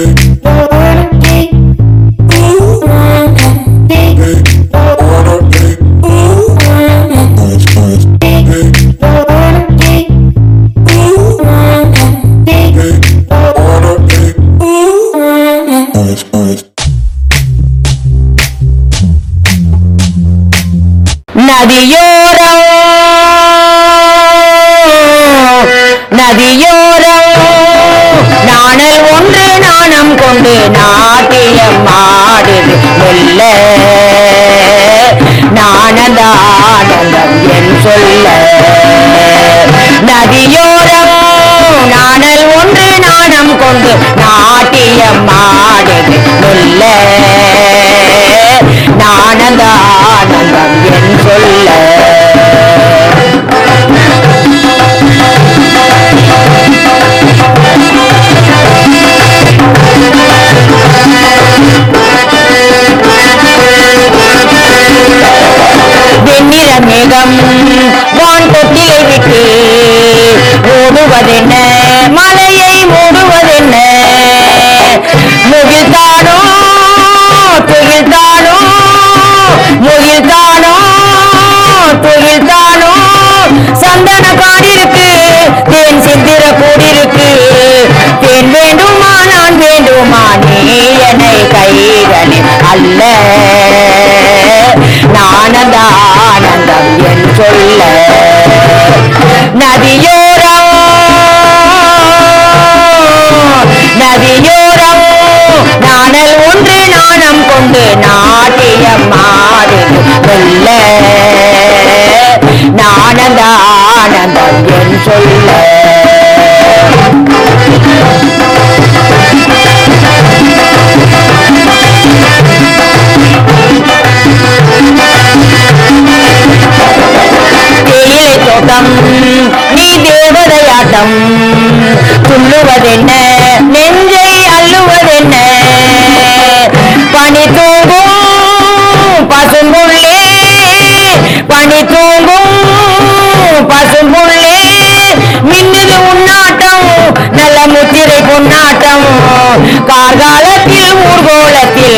நதியோரம் நதியோரம் நாணம் கொண்டு சொல்ல. ஆடுது மெல்ல என் சொல்ல. நதியோரம் நாணல் ஒன்று நாணம் கொண்டு நாட்டியம் ஆடுது மெல்ல நாணதானந்தம் என் சொல்ல. மலையை முகிழ்த்தானோ துகிழ்த்தானோ முகிழ்த்தானோ துகிழ்த்தானோ சந்தன காடிருக்கு தேன் சிந்திர கூடிருக்கு. தேன் வேண்டுமா நான் வேண்டுமா நீ என்னை கைகளில் அல்ல. நானதானந்தம் என் சொல்ல. நதியோ நாட்டியம் ஆடுது ஆனந்தம் என் சொல்ல தோட்டம் நீ தேவதையாட்டம் சொல்லுவதென்ன?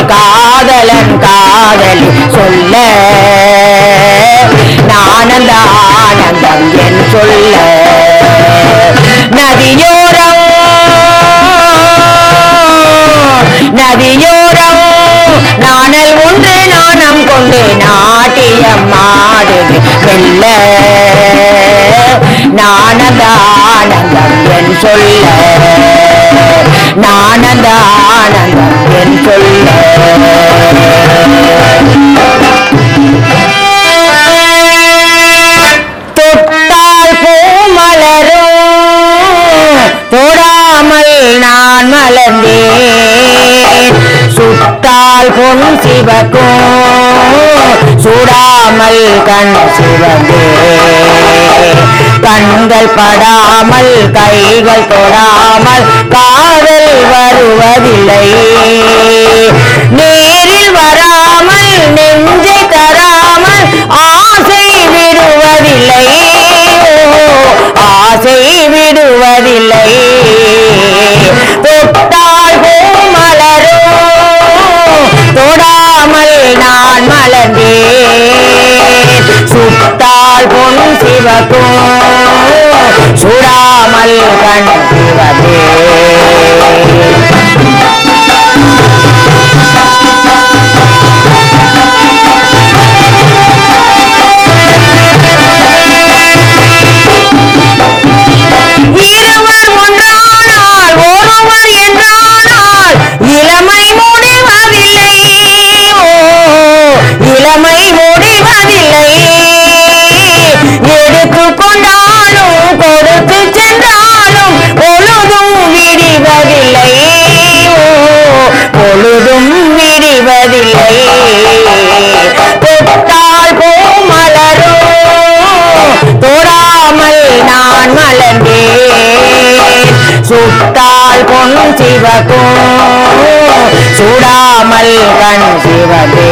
காதலன் காதலி சொல்ல. நானந்த ஆனந்தம் என் சொல்ல. நதியோரம் நதியோரம் நாணல் ஒன்று நாணம் கொண்டு நாட்டியம் ஆடுது வெல்ல நானந்த ஆனந்தம் என் சொல்ல. நானந்த ஆனந்தம் என் சொல்ல தொட்டால் பூ தொடாமல் நான் மலர்ந்தேன். சுட்டால் பொன் சிவக்கும். சுடாமல் கண் சிவந்தே கண்கள் படாமல் கைகள் தொடாமல் காதல் வருவதில்லை. நேரில் வராமல் நெஞ்சை சுட்டால் பொன் சிவக்கும் சுடாமல் கண் சிவதே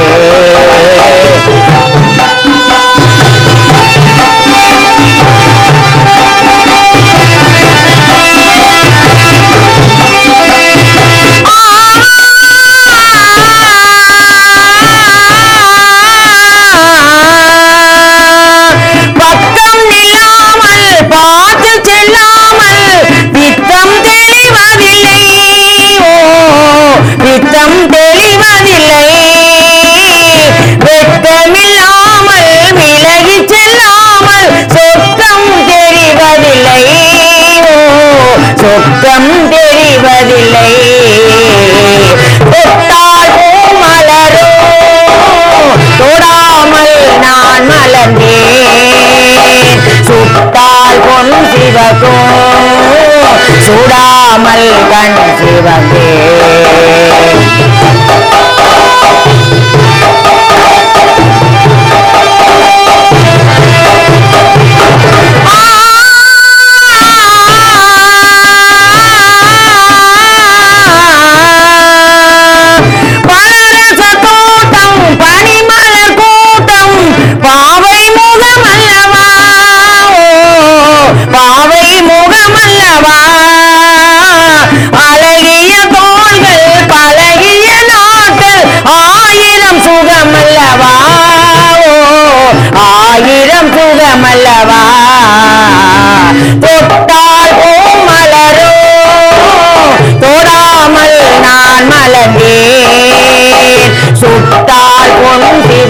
சிவகோ சுடாமல் கண் சிவகே.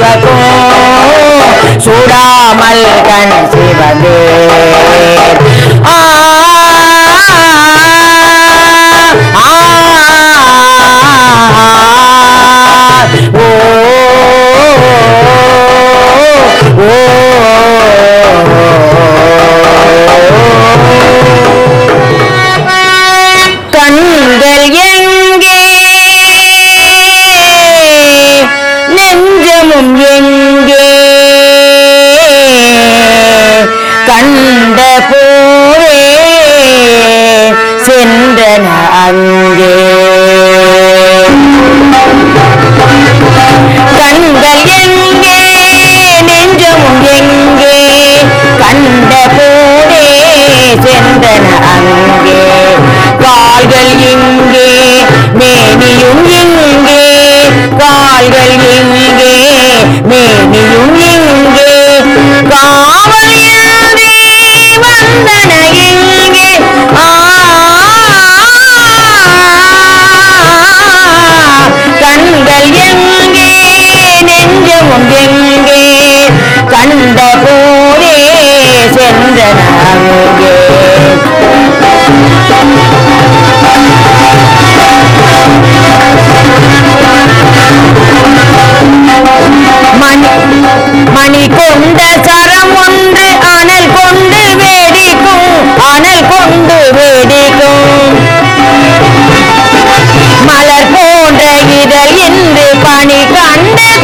சிவக்கும் சுடாமல் கண் சிவந்தே ஆ algo el mismo. பணி கண்டே